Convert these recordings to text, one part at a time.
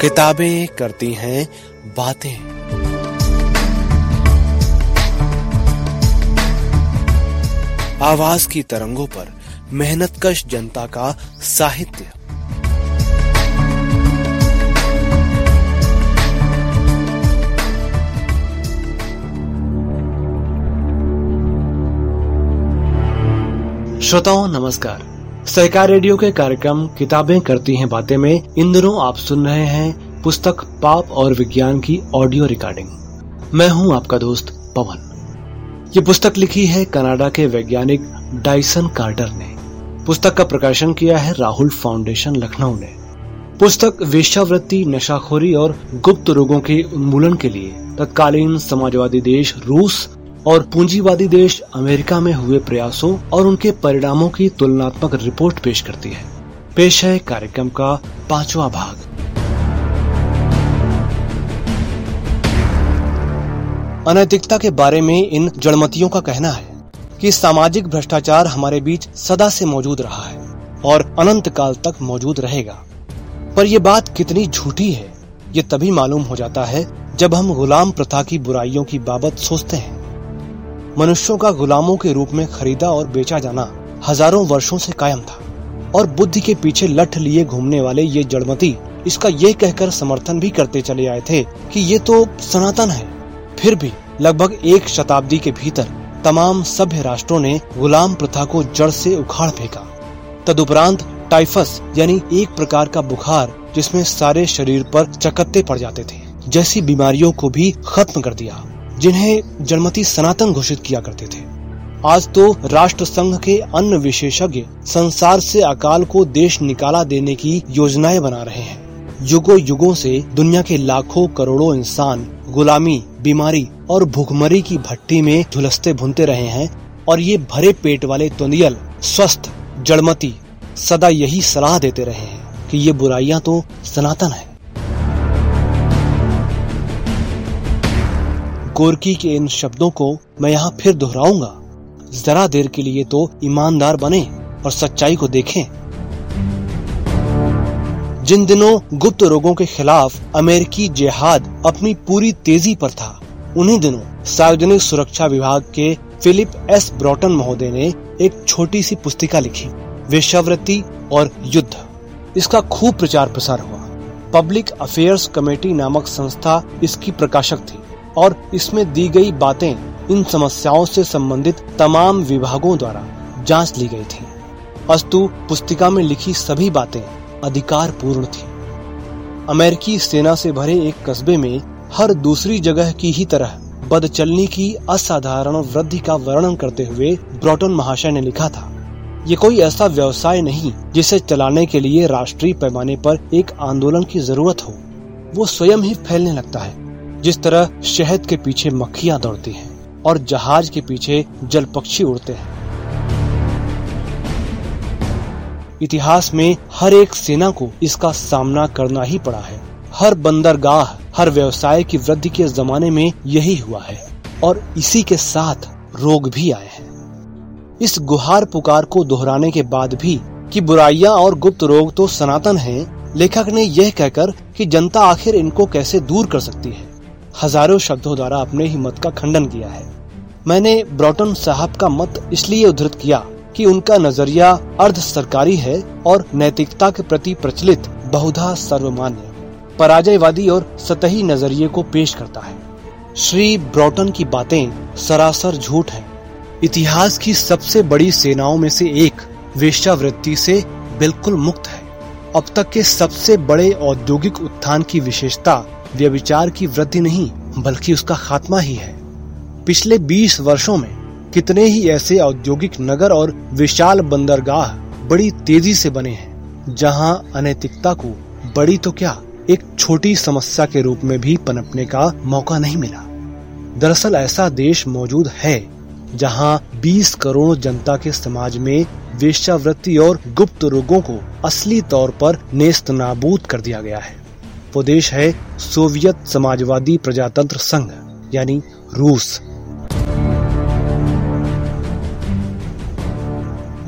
किताबें करती हैं बातें। आवाज़ की तरंगों पर मेहनतकश जनता का साहित्य। श्रोताओं नमस्कार। सहकार रेडियो के कार्यक्रम किताबें करती हैं बातें में। इन दिनों आप सुन रहे हैं पुस्तक पाप और विज्ञान की ऑडियो रिकॉर्डिंग। मैं हूँ आपका दोस्त पवन। ये पुस्तक लिखी है कनाडा के वैज्ञानिक डाइसन कार्टर ने। पुस्तक का प्रकाशन किया है राहुल फाउंडेशन, लखनऊ ने। पुस्तक वेश्यावृत्ति, नशाखोरी और गुप्त रोगों के उन्मूलन के लिए तत्कालीन समाजवादी देश रूस और पूंजीवादी देश अमेरिका में हुए प्रयासों और उनके परिणामों की तुलनात्मक रिपोर्ट पेश करती है। पेश है कार्यक्रम का पांचवा भाग। अनैतिकता के बारे में इन जड़मतियों का कहना है कि सामाजिक भ्रष्टाचार हमारे बीच सदा से मौजूद रहा है और अनंत काल तक मौजूद रहेगा। पर यह बात कितनी झूठी है, ये तभी मालूम हो जाता है जब हम गुलाम प्रथा की बुराइयों की बाबत सोचते हैं। मनुष्यों का गुलामों के रूप में खरीदा और बेचा जाना हज़ारों वर्षों से कायम था। और बुद्धि के पीछे लठ लिए घूमने वाले ये जड़मती, इसका ये कहकर समर्थन भी करते चले आए थे कि ये तो सनातन है। फिर भी लगभग एक शताब्दी के भीतर तमाम सभ्य राष्ट्रों ने गुलाम प्रथा को जड़ से उखाड़ फेंका। तदुपरांत टाइफस, यानी एक प्रकार का बुखार, जिसमें सारे शरीर पर चकत्ते पड़ जाते थे, जैसी बीमारियों को भी खत्म कर दिया। जिन्हें जनमती सनातन घोषित किया करते थे। आज तो राष्ट्र संघ के अन्य विशेषज्ञ संसार से अकाल को देश निकाला देने की योजनाएँ बना रहे हैं। युगों युगों से दुनिया के लाखों करोड़ों इंसान गुलामी, बीमारी और भूखमरी की भट्टी में झुलसते भुनते रहे हैं और ये भरे पेट वाले तुंदियल स्वस्थ, जड़मती सदा यही सलाह देते रहे हैं कि ये बुराइयाँ तो सनातन है। गोरकी के इन शब्दों को मैं यहाँ फिर दोहराऊँगा। जरा देर के लिए तो ईमानदार बने और सच्चाई को देखें। जिन दिनों गुप्त रोगों के खिलाफ अमेरिकी जिहाद अपनी पूरी तेज़ी पर था, उन्हीं दिनों सार्वजनिक सुरक्षा विभाग के फिलिप एस. ब्रॉटन महोदय ने एक छोटी सी पुस्तिका लिखी, वेश्यावृत्ति और युद्ध। इसका खूब प्रचार प्रसार हुआ। पब्लिक अफेयर्स कमेटी नामक संस्था इसकी प्रकाशक थी। और इसमें दी गई बातें इन समस्याओं से संबंधित तमाम विभागों द्वारा जाँच ली गई थी। अस्तु पुस्तिका में लिखी सभी बातें अधिकार पूर्ण थी। अमेरिकी सेना से भरे एक कस्बे में हर दूसरी जगह की ही तरह बदचलनी की असाधारण वृद्धि का वर्णन करते हुए ब्रॉटन महाशय ने लिखा था, ये कोई ऐसा व्यवसाय नहीं जिसे चलाने के लिए राष्ट्रीय पैमाने पर एक आंदोलन की ज़रूरत हो। वो स्वयं ही फैलने लगता है। जिस तरह शहद के पीछे मक्खियाँ दौड़ती हैं और जहाज़ के पीछे जल पक्षी उड़ते हैं। इतिहास में हर एक सेना को इसका सामना करना ही पड़ा है। हर बंदरगाह हर व्यवसाय की वृद्धि के जमाने में यही हुआ है और इसी के साथ रोग भी आए हैं। इस गुहार पुकार को दोहराने के बाद भी कि बुराइयाँ और गुप्त रोग तो सनातन हैं, लेखक ने यह कहकर कि जनता आखिर इनको कैसे दूर कर सकती है? हज़ारों शब्दों द्वारा अपने ही मत का खंडन किया है। मैंने ब्रॉटन साहब का मत इसलिए उद्धृत किया कि उनका नज़रिया अर्ध सरकारी है और नैतिकता के प्रति प्रचलित बहुधा सर्वमान्य, पराजयवादी और सतही नज़रिए को पेश करता है। श्री ब्रॉटन की बातें सरासर झूठ हैं। इतिहास की सबसे बड़ी सेनाओं में से एक वेश्यावृत्ति से बिल्कुल मुक्त है। अब तक के सबसे बड़े औद्योगिक उत्थान की विशेषता व्यभिचार की वृद्धि नहीं, बल्कि उसका खात्मा ही है। पिछले 20 वर्षों में कितने ही ऐसे औद्योगिक नगर और विशाल बंदरगाह बड़ी तेज़ी से बने हैं, जहाँ अनैतिकता को बड़ी तो क्या एक छोटी समस्या के रूप में भी पनपने का मौका नहीं मिला। दरअसल ऐसा देश मौजूद है, जहाँ 20 करोड़ जनता के समाज में वेश्यावृत्ति और गुप्त रोगों को असली तौर पर नेस्त नाबूद कर दिया गया है। वो देश है सोवियत समाजवादी प्रजातंत्र संघ, यानी रूस।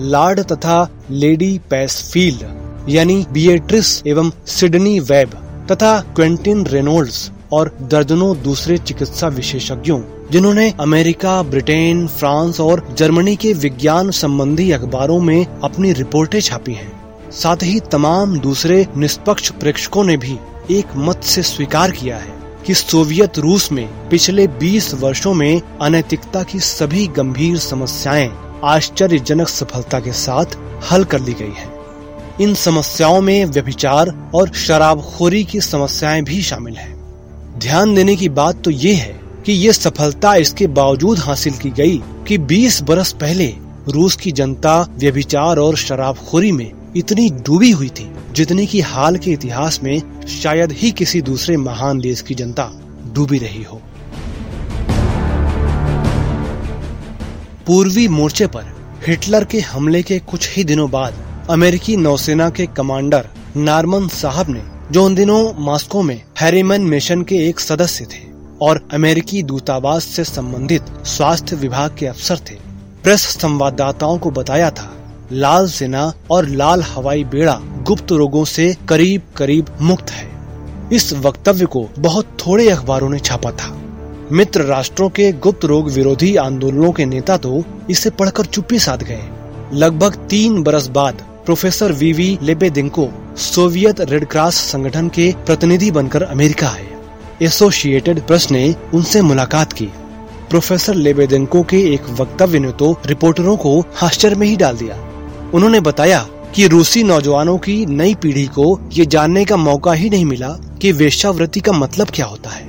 लॉर्ड तथा लेडी पैसफील्ड, यानी बिएट्रिस एवं सिडनी वेब, तथा क्वेंटिन रेनोल्ड्स और दर्जनों दूसरे चिकित्सा विशेषज्ञों, जिन्होंने अमेरिका, ब्रिटेन, फ्रांस और जर्मनी के विज्ञान संबंधी अखबारों में अपनी रिपोर्टें छापी हैं। साथ ही तमाम दूसरे निष्पक्ष प्रेक्षकों ने भी एक मत से स्वीकार किया है कि सोवियत रूस में पिछले 20 वर्षों में अनैतिकता की सभी गंभीर समस्याएँ आश्चर्यजनक सफलता के साथ हल कर ली गई हैं। इन समस्याओं में व्यभिचार और शराबखोरी की समस्याएँ भी शामिल हैं। ध्यान देने की बात तो ये है कि ये सफलता इसके बावजूद हासिल की गई कि 20 बरस पहले रूस की जनता व्यभिचार और शराबखोरी में इतनी डूबी हुई थी, जितनी की हाल के इतिहास में शायद ही किसी दूसरे महान देश की जनता डूबी रही हो। पूर्वी मोर्चे पर हिटलर के हमले के कुछ ही दिनों बाद अमेरिकी नौसेना के कमांडर नार्मन साहब ने, जो उन दिनों मास्को में हैरीमैन मिशन के एक सदस्य थे और अमेरिकी दूतावास से संबंधित स्वास्थ्य विभाग के अफसर थे, प्रेस संवाददाताओं को बताया था लाल सेना और लाल हवाई बेड़ा गुप्त रोगों से करीब करीब मुक्त है। इस वक्तव्य को बहुत थोड़े अखबारों ने छापा था। मित्र राष्ट्रों के गुप्त रोग विरोधी आंदोलनों के नेता तो इसे पढ़कर चुप्पी साध गए। लगभग तीन बरस बाद professor V V Lebedenko Soviet Red Cross संगठन के प्रतिनिधि बनकर अमेरिका आए। एसोसिएटेड प्रेस ने उनसे मुलाकात की। प्रोफेसर लेबेदेंको के एक वक्तव्य ने तो रिपोर्टरों को आश्चर्य में ही डाल दिया। उन्होंने बताया कि रूसी नौजवानों की नई पीढ़ी को ये जानने का मौका ही नहीं मिला कि वेश्यावृत्ति का मतलब क्या होता है।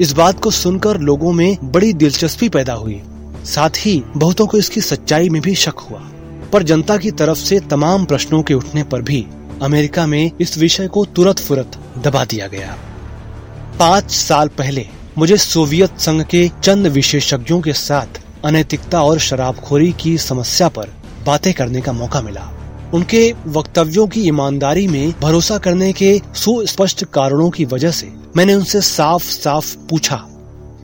इस बात को सुनकर लोगों में बड़ी दिलचस्पी पैदा हुई। साथ ही बहुतों को इसकी सच्चाई में भी शक हुआ। पर जनता की तरफ़ से तमाम प्रश्नों के उठने पर भी अमेरिका में इस विषय को तुरंत फुरत दबा दिया गया। पाँच साल पहले मुझे सोवियत संघ के चंद विशेषज्ञों के साथ अनैतिकता और शराबखोरी की समस्या पर बातें करने का मौका मिला। उनके वक्तव्यों की ईमानदारी में भरोसा करने के सुस्पष्ट कारणों की वजह से मैंने उनसे साफ़ साफ़ पूछा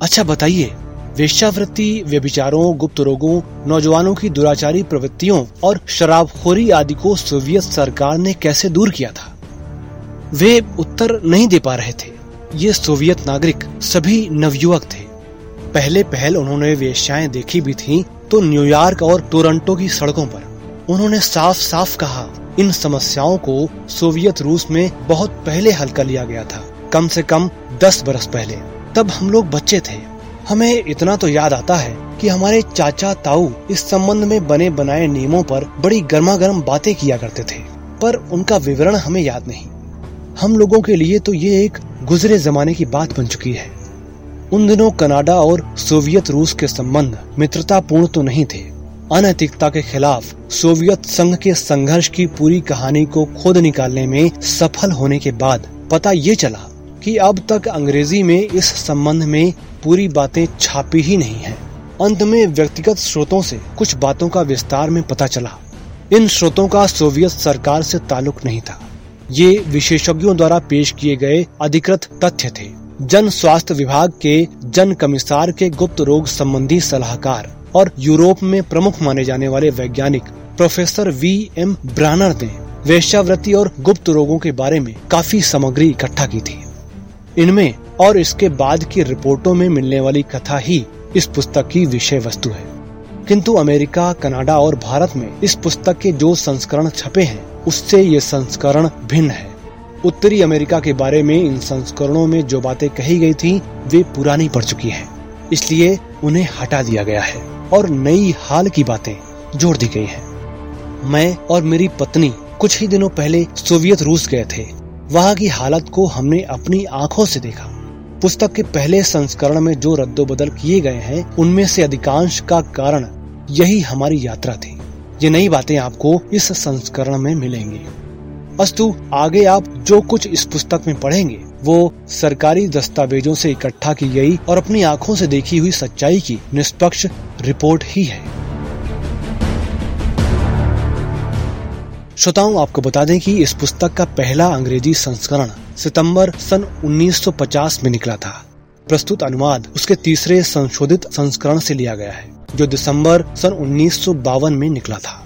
अच्छा बताइए, वेश्यावृत्ति, व्यभिचारों, गुप्त रोगों, नौजवानों की दुराचारी प्रवृत्तियों और शराबखोरी आदि को सोवियत सरकार ने कैसे दूर किया था? वे उत्तर नहीं दे पा रहे थे। ये सोवियत नागरिक सभी नवयुवक थे। पहले पहल उन्होंने वेश्याएँ देखी भी थीं तो न्यूयॉर्क और टोरंटो की सड़कों पर। उन्होंने साफ़ साफ़ कहा, इन समस्याओं को सोवियत रूस में बहुत पहले हल कर लिया गया था, कम से कम दस बरस पहले। तब हम लोग बच्चे थे। हमें इतना तो याद आता है कि हमारे चाचा ताऊ इस संबंध में बने बनाए नियमों पर बड़ी गर्मा गर्म बातें किया करते थे, पर उनका विवरण हमें याद नहीं। हम लोगों के लिए तो ये एक गुजरे जमाने की बात बन चुकी है। उन दिनों कनाडा और सोवियत रूस के संबंध मित्रतापूर्ण तो नहीं थे। अनैतिकता के खिलाफ सोवियत संघ के संघर्ष की पूरी कहानी को खोद निकालने में सफल होने के बाद पता ये चला कि अब तक अंग्रेज़ी में इस संबंध में पूरी बातें छापी ही नहीं है। अंत में व्यक्तिगत स्रोतों से कुछ बातों का विस्तार में पता चला। इन स्रोतों का सोवियत सरकार से ताल्लुक नहीं था। ये विशेषज्ञों द्वारा पेश किए गए अधिकृत तथ्य थे। जन स्वास्थ्य विभाग के जन कमिश्नर के गुप्त रोग संबंधी सलाहकार और यूरोप में प्रमुख माने जाने वाले वैज्ञानिक प्रोफेसर वी एम ब्रानर ने वेश्यावृत्ति और गुप्त रोगों के बारे में काफ़ी सामग्री इकट्ठा की थी। इनमें और इसके बाद की रिपोर्टों में मिलने वाली कथा ही इस पुस्तक की विषय वस्तु है। किंतु अमेरिका, कनाडा और भारत में इस पुस्तक के जो संस्करण छपे हैं, उससे ये संस्करण भिन्न है। उत्तरी अमेरिका के बारे में इन संस्करणों में जो बातें कही गई थी, वे पुरानी पड़ चुकी हैं। इसलिए उन्हें हटा दिया गया है और नई हाल की बातें जोड़ दी गई हैं। मैं और मेरी पत्नी कुछ ही दिनों पहले सोवियत रूस गए थे वहाँ की हालत को हमने अपनी आँखों से देखा पुस्तक के पहले संस्करण में जो रद्दोबदल किए गए हैं, उनमें से अधिकांश का कारण यही हमारी यात्रा थी ये नई बातें आपको इस संस्करण में मिलेंगी अस्तु आगे आप जो कुछ इस पुस्तक में पढ़ेंगे, वो सरकारी दस्तावेजों से इकट्ठा की गई और अपनी आँखों से देखी हुई सच्चाई की निष्पक्ष रिपोर्ट ही है। श्रोताओं, आपको बता दें कि इस पुस्तक का पहला अंग्रेज़ी संस्करण सितंबर सन 1950 में निकला था। प्रस्तुत अनुवाद उसके तीसरे संशोधित संस्करण से लिया गया है, जो दिसंबर सन उन्नीस सौ बावन में निकला था।